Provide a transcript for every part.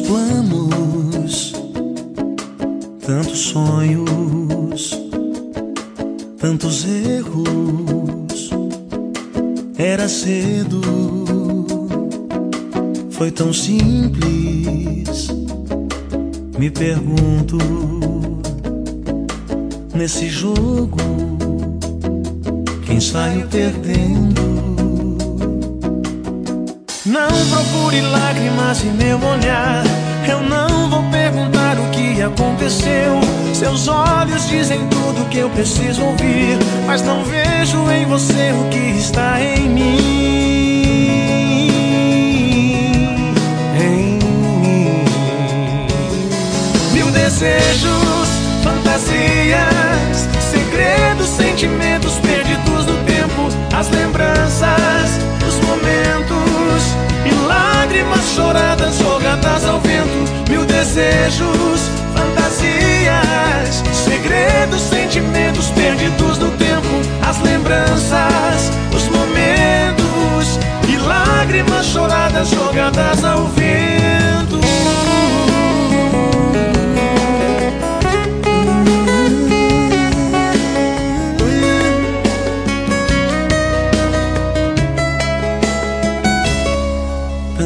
planos, tantos sonhos, tantos erros. Era cedo, foi tão simples. Me pergunto, nesse jogo, quem saiu perdendo? Não procure lágrimas em meu olhar. Eu não vou perguntar o que aconteceu. Seus olhos dizem tudo que eu preciso ouvir. Mas não vejo em você o que está em mim. Em mim. Mil desejos, fantasias, segredos, sentimentos perdidos choradas jogadas ao vento, mil desejos, fantasias, segredos, sentimentos perdidos no tempo, as lembranças, os momentos e lágrimas choradas jogadas ao vento.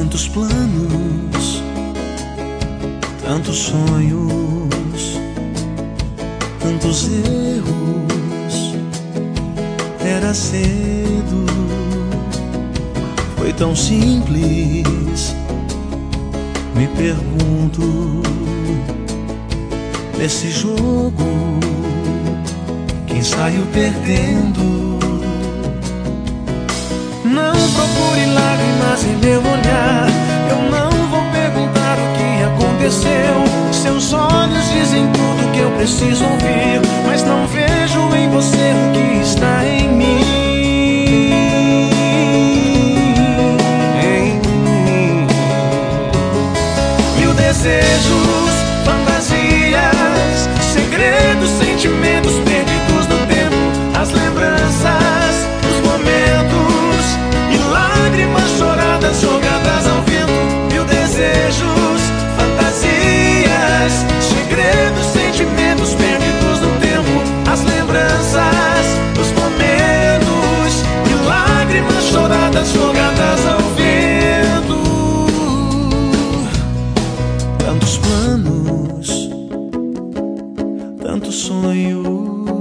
Tantos planos, tantos sonhos, tantos erros. Era cedo, foi tão simples. Me pergunto, nesse jogo, quem saiu perdendo? Procure lágrimas em meu olhar. Eu não vou perguntar o que aconteceu. Seus olhos dizem tudo que eu preciso ouvir. Mas não vejo em você Tantos planos, tantos sonhos